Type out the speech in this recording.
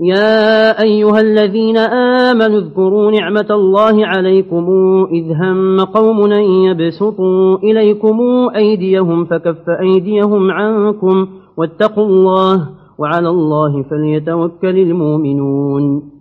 يا أيها الذين آمنوا اذكروا نعمة الله عليكم إذ هم قوم يبسطوا إليكم أيديهم فكف أيديهم عنكم واتقوا الله وعلى الله فليتوكل المؤمنون